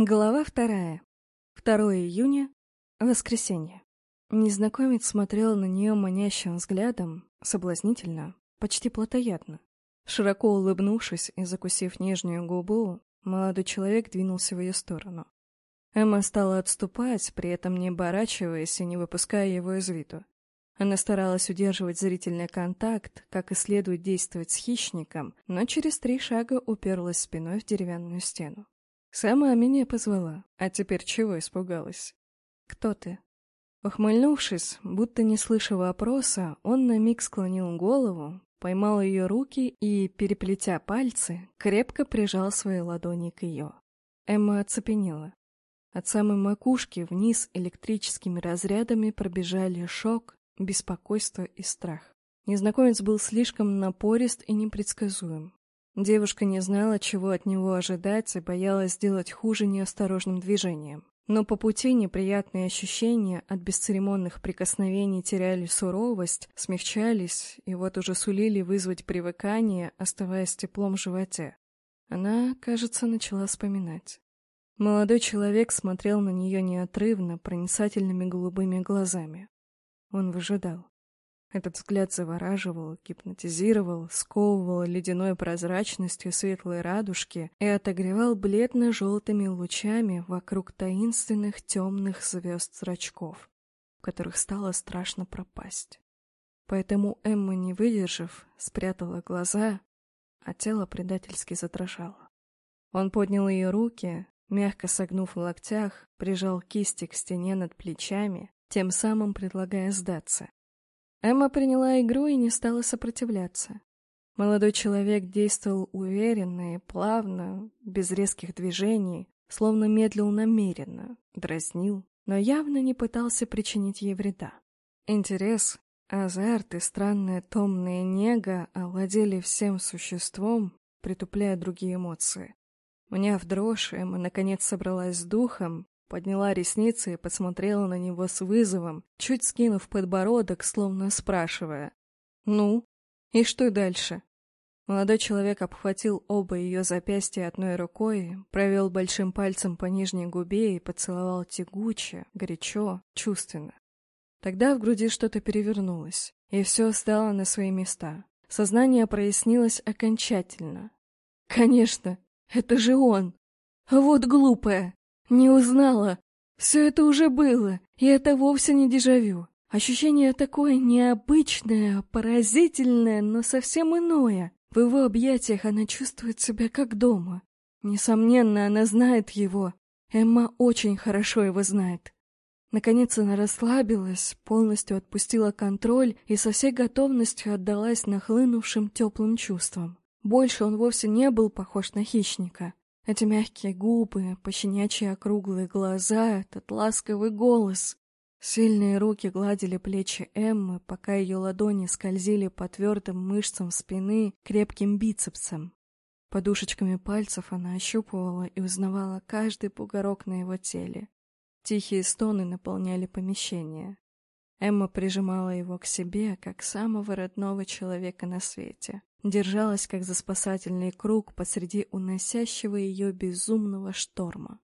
Глава вторая. 2 июня. Воскресенье. Незнакомец смотрел на нее манящим взглядом, соблазнительно, почти плотоядно. Широко улыбнувшись и закусив нижнюю губу, молодой человек двинулся в ее сторону. Эмма стала отступать, при этом не оборачиваясь и не выпуская его из виду. Она старалась удерживать зрительный контакт, как и следует действовать с хищником, но через три шага уперлась спиной в деревянную стену. Сама меня позвала, а теперь чего испугалась? Кто ты? Ухмыльнувшись, будто не слыша вопроса, он на миг склонил голову, поймал ее руки и, переплетя пальцы, крепко прижал свои ладони к ее. Эмма оцепенела. От самой макушки вниз электрическими разрядами пробежали шок, беспокойство и страх. Незнакомец был слишком напорист и непредсказуем. Девушка не знала, чего от него ожидать и боялась сделать хуже неосторожным движением. Но по пути неприятные ощущения от бесцеремонных прикосновений теряли суровость, смягчались и вот уже сулили вызвать привыкание, оставаясь теплом в животе. Она, кажется, начала вспоминать. Молодой человек смотрел на нее неотрывно, проницательными голубыми глазами. Он выжидал. Этот взгляд завораживал, гипнотизировал, сковывал ледяной прозрачностью светлой радужки и отогревал бледно-желтыми лучами вокруг таинственных темных звезд зрачков, в которых стало страшно пропасть. Поэтому Эмма, не выдержав, спрятала глаза, а тело предательски задрожало. Он поднял ее руки, мягко согнув в локтях, прижал кисти к стене над плечами, тем самым предлагая сдаться. Эмма приняла игру и не стала сопротивляться. Молодой человек действовал уверенно и плавно, без резких движений, словно медлил намеренно, дразнил, но явно не пытался причинить ей вреда. Интерес, азарт и странная томная нега овладели всем существом, притупляя другие эмоции. Мне в дрожь, Эмма наконец собралась с духом Подняла ресницы и посмотрела на него с вызовом, чуть скинув подбородок, словно спрашивая. «Ну? И что дальше?» Молодой человек обхватил оба ее запястья одной рукой, провел большим пальцем по нижней губе и поцеловал тягуче, горячо, чувственно. Тогда в груди что-то перевернулось, и все стало на свои места. Сознание прояснилось окончательно. «Конечно, это же он! Вот глупая!» Не узнала. Все это уже было, и это вовсе не дежавю. Ощущение такое необычное, поразительное, но совсем иное. В его объятиях она чувствует себя как дома. Несомненно, она знает его. Эмма очень хорошо его знает. Наконец она расслабилась, полностью отпустила контроль и со всей готовностью отдалась нахлынувшим теплым чувствам. Больше он вовсе не был похож на хищника. Эти мягкие губы, пощенячьи округлые глаза, этот ласковый голос. Сильные руки гладили плечи Эммы, пока ее ладони скользили по твердым мышцам спины, крепким бицепсам. Подушечками пальцев она ощупывала и узнавала каждый бугорок на его теле. Тихие стоны наполняли помещение. Эмма прижимала его к себе, как самого родного человека на свете держалась как за спасательный круг посреди уносящего ее безумного шторма.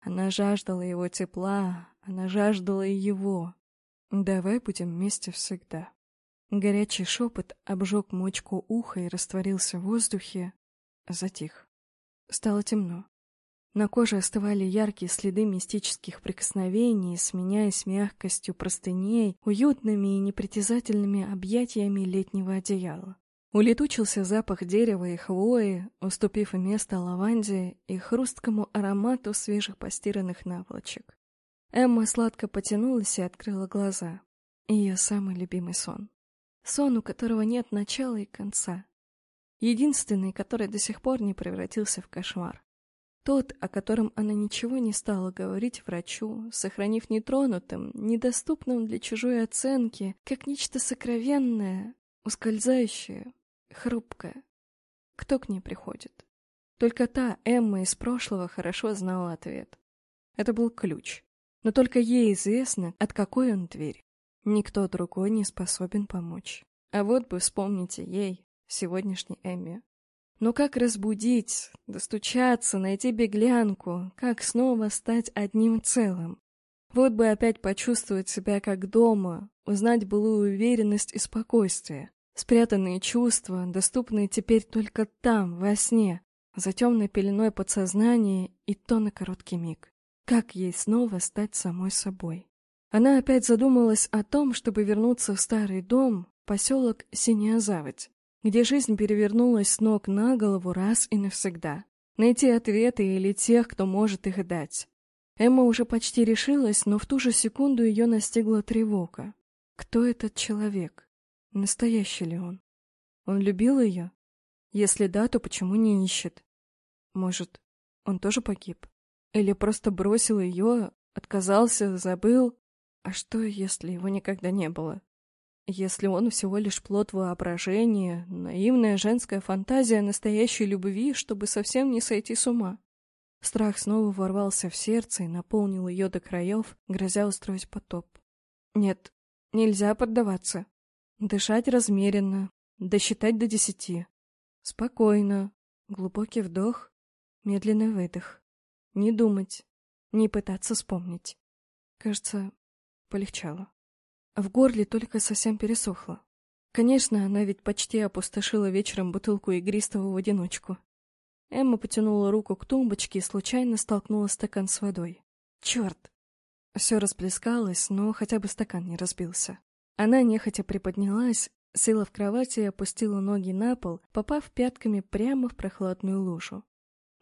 Она жаждала его тепла, она жаждала его. «Давай будем вместе всегда». Горячий шепот обжег мочку уха и растворился в воздухе, затих. Стало темно. На коже остывали яркие следы мистических прикосновений, сменяясь мягкостью простыней, уютными и непритязательными объятиями летнего одеяла. Улетучился запах дерева и хвои, уступив место лаванде и хрусткому аромату свежих постиранных наволочек. Эмма сладко потянулась и открыла глаза. Ее самый любимый сон. Сон, у которого нет начала и конца. Единственный, который до сих пор не превратился в кошмар. Тот, о котором она ничего не стала говорить врачу, сохранив нетронутым, недоступным для чужой оценки, как нечто сокровенное, ускользающее, хрупкая. Кто к ней приходит? Только та Эмма из прошлого хорошо знала ответ. Это был ключ. Но только ей известно, от какой он двери. Никто другой не способен помочь. А вот бы вспомните ей, сегодняшней Эмме. Но как разбудить, достучаться, найти беглянку, как снова стать одним целым? Вот бы опять почувствовать себя как дома, узнать былую уверенность и спокойствие. Спрятанные чувства, доступные теперь только там, во сне, за темной пеленой подсознания и то на короткий миг. Как ей снова стать самой собой? Она опять задумалась о том, чтобы вернуться в старый дом, поселок Синяя Заводь, где жизнь перевернулась с ног на голову раз и навсегда. Найти ответы или тех, кто может их дать. Эмма уже почти решилась, но в ту же секунду ее настигла тревога. Кто этот человек? Настоящий ли он? Он любил ее? Если да, то почему не ищет? Может, он тоже погиб? Или просто бросил ее, отказался, забыл? А что, если его никогда не было? Если он всего лишь плод воображения, наивная женская фантазия настоящей любви, чтобы совсем не сойти с ума. Страх снова ворвался в сердце и наполнил ее до краев, грозя устроить потоп. Нет, нельзя поддаваться. Дышать размеренно, досчитать до десяти. Спокойно, глубокий вдох, медленный выдох. Не думать, не пытаться вспомнить. Кажется, полегчало. В горле только совсем пересохло. Конечно, она ведь почти опустошила вечером бутылку игристого в одиночку. Эмма потянула руку к тумбочке и случайно столкнула стакан с водой. Черт! Все расплескалось, но хотя бы стакан не разбился. Она нехотя приподнялась, села в кровати и опустила ноги на пол, попав пятками прямо в прохладную лужу.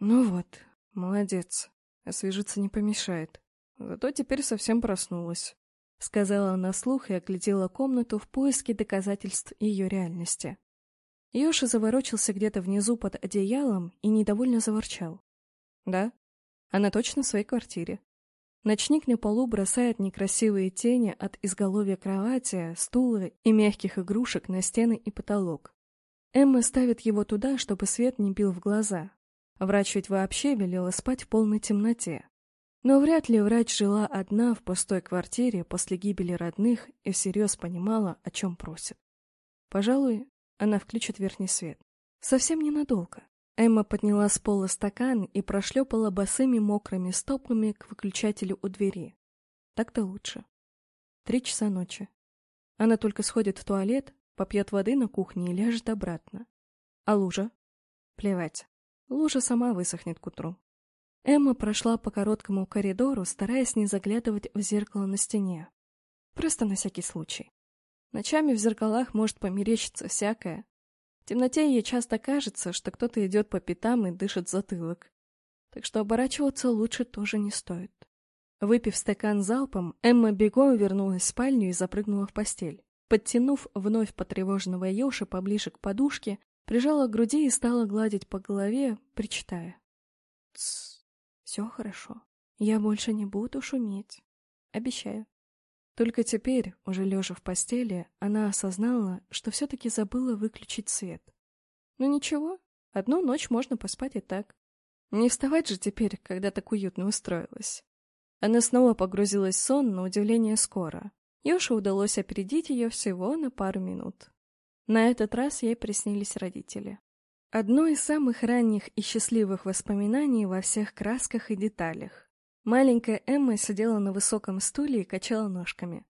Ну вот, молодец. Освежиться не помешает. Зато теперь совсем проснулась. — сказала она вслух и оглядела комнату в поиске доказательств ее реальности. Йоша заворочился где-то внизу под одеялом и недовольно заворчал. «Да, она точно в своей квартире. Ночник на полу бросает некрасивые тени от изголовья кровати, стула и мягких игрушек на стены и потолок. Эмма ставит его туда, чтобы свет не бил в глаза. Врач ведь вообще велела спать в полной темноте. Но вряд ли врач жила одна в пустой квартире после гибели родных и всерьез понимала, о чем просит. Пожалуй, она включит верхний свет. Совсем ненадолго. Эмма подняла с пола стакан и прошлепала босыми мокрыми стопами к выключателю у двери. Так-то лучше. Три часа ночи. Она только сходит в туалет, попьет воды на кухне и ляжет обратно. А лужа? Плевать. Лужа сама высохнет к утру. Эмма прошла по короткому коридору, стараясь не заглядывать в зеркало на стене. Просто на всякий случай. Ночами в зеркалах может померещиться всякое. В темноте ей часто кажется, что кто-то идет по пятам и дышит затылок. Так что оборачиваться лучше тоже не стоит. Выпив стакан залпом, Эмма бегом вернулась в спальню и запрыгнула в постель. Подтянув вновь потревоженного Ёши поближе к подушке, прижала к груди и стала гладить по голове, причитая. «Тссс, все хорошо. Я больше не буду шуметь. Обещаю. Только теперь, уже лежа в постели, она осознала, что все-таки забыла выключить свет. Ну ничего, одну ночь можно поспать и так. Не вставать же теперь, когда так уютно устроилась. Она снова погрузилась в сон, на удивление скоро. Ёше удалось опередить ее всего на пару минут. На этот раз ей приснились родители. Одно из самых ранних и счастливых воспоминаний во всех красках и деталях. Маленькая Эмма сидела на высоком стуле и качала ножками.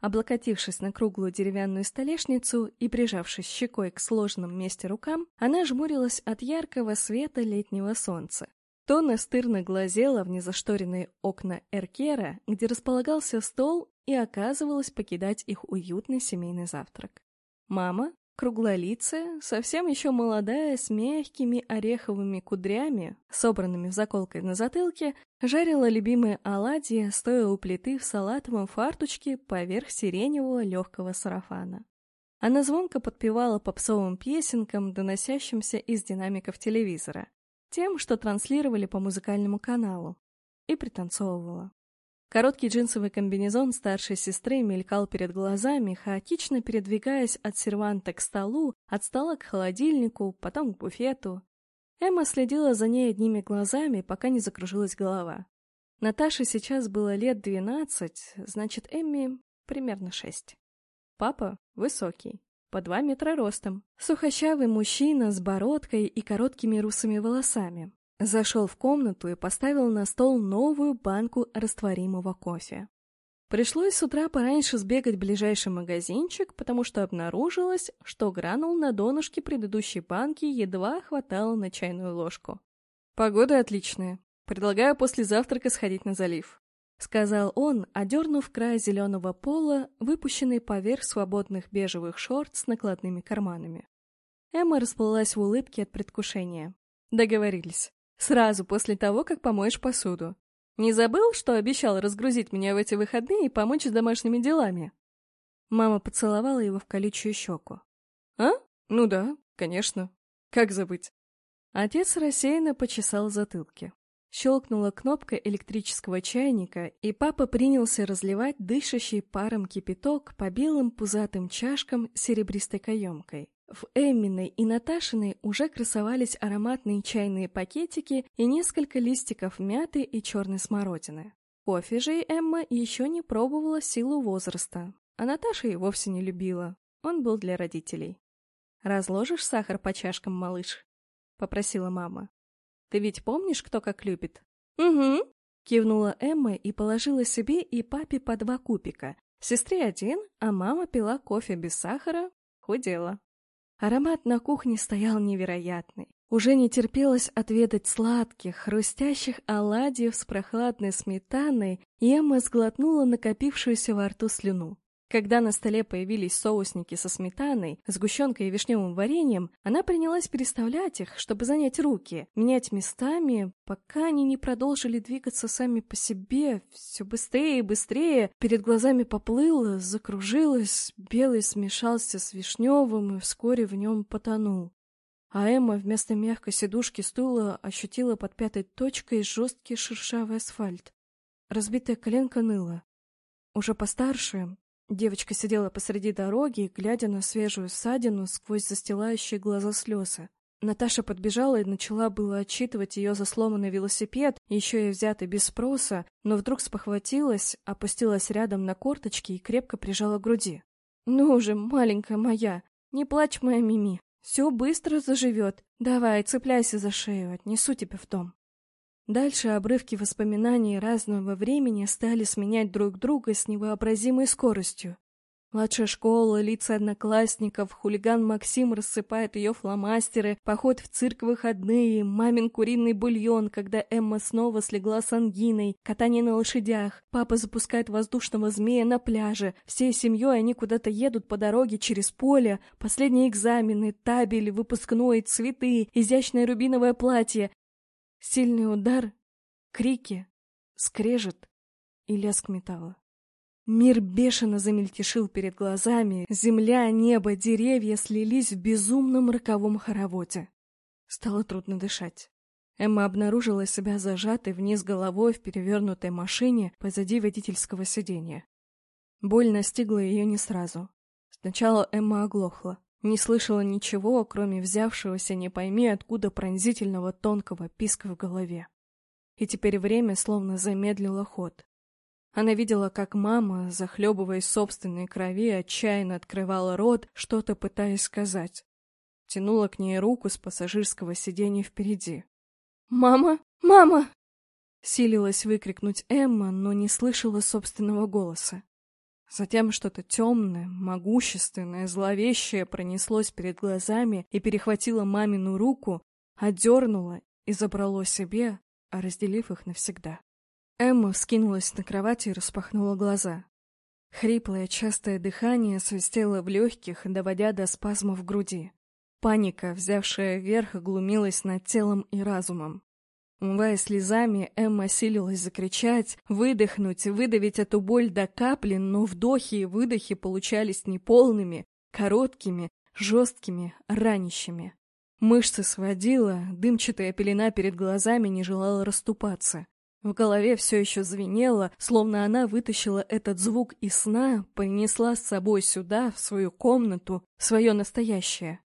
Облокотившись на круглую деревянную столешницу и прижавшись щекой к сложенном месте рукам, она жмурилась от яркого света летнего солнца. То настырно глазела в незашторенные окна Эркера, где располагался стол, и оказывалось покидать их уютный семейный завтрак. Мама, Круглолицая, совсем еще молодая, с мягкими ореховыми кудрями, собранными в заколкой на затылке, жарила любимые оладьи, стоя у плиты в салатовом фартучке поверх сиреневого легкого сарафана. Она звонко подпевала попсовым песенкам, доносящимся из динамиков телевизора, тем, что транслировали по музыкальному каналу, и пританцовывала. Короткий джинсовый комбинезон старшей сестры мелькал перед глазами, хаотично передвигаясь от серванта к столу, от стола к холодильнику, потом к буфету. Эмма следила за ней одними глазами, пока не закружилась голова. Наташе сейчас было лет двенадцать, значит, Эмми примерно шесть. Папа высокий, по два метра ростом. Сухощавый мужчина с бородкой и короткими русыми волосами. Зашел в комнату и поставил на стол новую банку растворимого кофе. Пришлось с утра пораньше сбегать в ближайший магазинчик, потому что обнаружилось, что гранул на донышке предыдущей банки едва хватало на чайную ложку. «Погода отличная. Предлагаю после завтрака сходить на залив», — сказал он, одернув край зеленого пола, выпущенный поверх свободных бежевых шорт с накладными карманами. Эмма расплылась в улыбке от предвкушения. Договорились. Сразу после того, как помоешь посуду. Не забыл, что обещал разгрузить меня в эти выходные и помочь с домашними делами?» Мама поцеловала его в колючую щеку. «А? Ну да, конечно. Как забыть?» Отец рассеянно почесал затылки. Щелкнула кнопка электрического чайника, и папа принялся разливать дышащий паром кипяток по белым пузатым чашкам с серебристой каемкой. В Эмминой и Наташиной уже красовались ароматные чайные пакетики и несколько листиков мяты и черной смородины. Кофе же Эмма еще не пробовала силу возраста, а Наташа и вовсе не любила. Он был для родителей. «Разложишь сахар по чашкам, малыш?» — попросила мама. «Ты ведь помнишь, кто как любит?» «Угу», — кивнула Эмма и положила себе и папе по два кубика. Сестре один, а мама пила кофе без сахара, худела. Аромат на кухне стоял невероятный. Уже не терпелось отведать сладких, хрустящих оладьев с прохладной сметаной, и Эмма сглотнула накопившуюся во рту слюну. Когда на столе появились соусники со сметаной, сгущенкой и вишневым вареньем, она принялась переставлять их, чтобы занять руки, менять местами, пока они не продолжили двигаться сами по себе, все быстрее и быстрее. Перед глазами поплыло, закружилось, белый смешался с вишневым и вскоре в нем потонул. А Эмма вместо мягкой сидушки стула ощутила под пятой точкой жесткий шершавый асфальт. Разбитая коленка ныла. Уже постарше, Девочка сидела посреди дороги, глядя на свежую ссадину сквозь застилающие глаза слезы. Наташа подбежала и начала было отчитывать ее за сломанный велосипед, еще и взятый без спроса, но вдруг спохватилась, опустилась рядом на корточки и крепко прижала к груди. «Ну же, маленькая моя, не плачь, моя Мими, все быстро заживет. Давай, цепляйся за шею, отнесу тебя в дом». Дальше обрывки воспоминаний разного времени стали сменять друг друга с невообразимой скоростью. Младшая школа, лица одноклассников, хулиган Максим рассыпает ее фломастеры, поход в цирк выходные, мамин куриный бульон, когда Эмма снова слегла с ангиной, катание на лошадях, папа запускает воздушного змея на пляже, всей семьей они куда-то едут по дороге через поле, последние экзамены, табель, выпускной, цветы, изящное рубиновое платье, Сильный удар, крики, скрежет и лязг металла. Мир бешено замельтешил перед глазами, земля, небо, деревья слились в безумном роковом хороводе. Стало трудно дышать. Эмма обнаружила себя зажатой вниз головой в перевернутой машине позади водительского сиденья. Боль настигла ее не сразу. Сначала Эмма оглохла. Не слышала ничего, кроме взявшегося не пойми откуда пронзительного тонкого писка в голове. И теперь время словно замедлило ход. Она видела, как мама, захлебываясь собственной крови, отчаянно открывала рот, что-то пытаясь сказать. Тянула к ней руку с пассажирского сиденья впереди. «Мама! Мама!» Силилась выкрикнуть Эмма, но не слышала собственного голоса. Затем что-то темное, могущественное, зловещее пронеслось перед глазами и перехватило мамину руку, отдернуло и забрало себе, разделив их навсегда. Эмма вскинулась на кровати и распахнула глаза. Хриплое частое дыхание свистело в легких, доводя до спазмов в груди. Паника, взявшая верх, глумилась над телом и разумом. Умывая слезами, Эмма силилась закричать, выдохнуть, выдавить эту боль до капли, но вдохи и выдохи получались неполными, короткими, жесткими, ранящими. Мышцы сводила, дымчатая пелена перед глазами не желала расступаться. В голове все еще звенело, словно она вытащила этот звук из сна, принесла с собой сюда, в свою комнату, свое настоящее.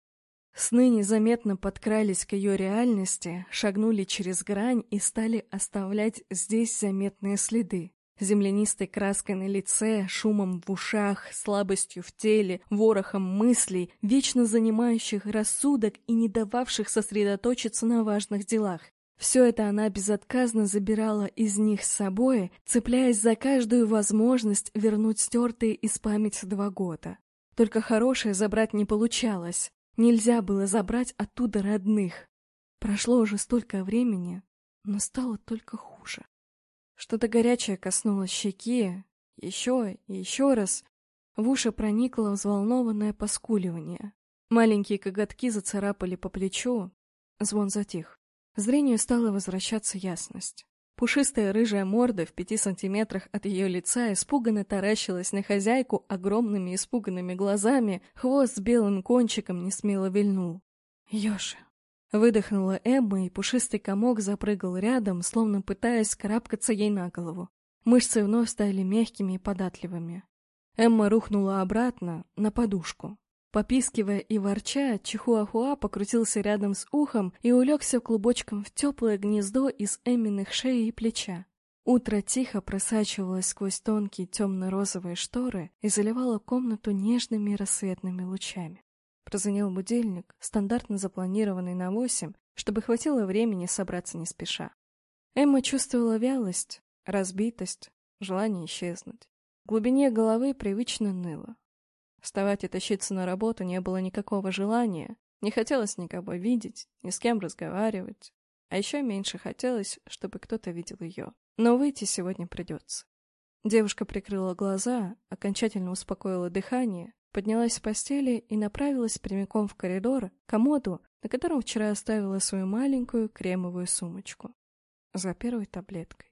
Сны незаметно подкрались к ее реальности, шагнули через грань и стали оставлять здесь заметные следы. землянистой краской на лице, шумом в ушах, слабостью в теле, ворохом мыслей, вечно занимающих рассудок и не дававших сосредоточиться на важных делах. Все это она безотказно забирала из них с собой, цепляясь за каждую возможность вернуть стертые из памяти два года. Только хорошее забрать не получалось. Нельзя было забрать оттуда родных. Прошло уже столько времени, но стало только хуже. Что-то горячее коснулось щеки, еще и еще раз. В уши проникло взволнованное поскуливание. Маленькие коготки зацарапали по плечу. Звон затих. Зрению стала возвращаться ясность. Пушистая рыжая морда в пяти сантиметрах от ее лица испуганно таращилась на хозяйку огромными испуганными глазами, хвост с белым кончиком несмело вильнул. «Ёши!» Выдохнула Эмма, и пушистый комок запрыгал рядом, словно пытаясь карабкаться ей на голову. Мышцы вновь стали мягкими и податливыми. Эмма рухнула обратно, на подушку. Попискивая и ворча, Чихуахуа покрутился рядом с ухом и улегся клубочком в теплое гнездо из эминых шеи и плеча. Утро тихо просачивалось сквозь тонкие темно-розовые шторы и заливало комнату нежными рассветными лучами. Прозвонил будильник, стандартно запланированный на восемь, чтобы хватило времени собраться не спеша. Эмма чувствовала вялость, разбитость, желание исчезнуть. В глубине головы привычно ныло. Вставать и тащиться на работу не было никакого желания, не хотелось никого видеть, ни с кем разговаривать. А еще меньше хотелось, чтобы кто-то видел ее. Но выйти сегодня придется. Девушка прикрыла глаза, окончательно успокоила дыхание, поднялась с постели и направилась прямиком в коридор, к комоду, на котором вчера оставила свою маленькую кремовую сумочку. За первой таблеткой.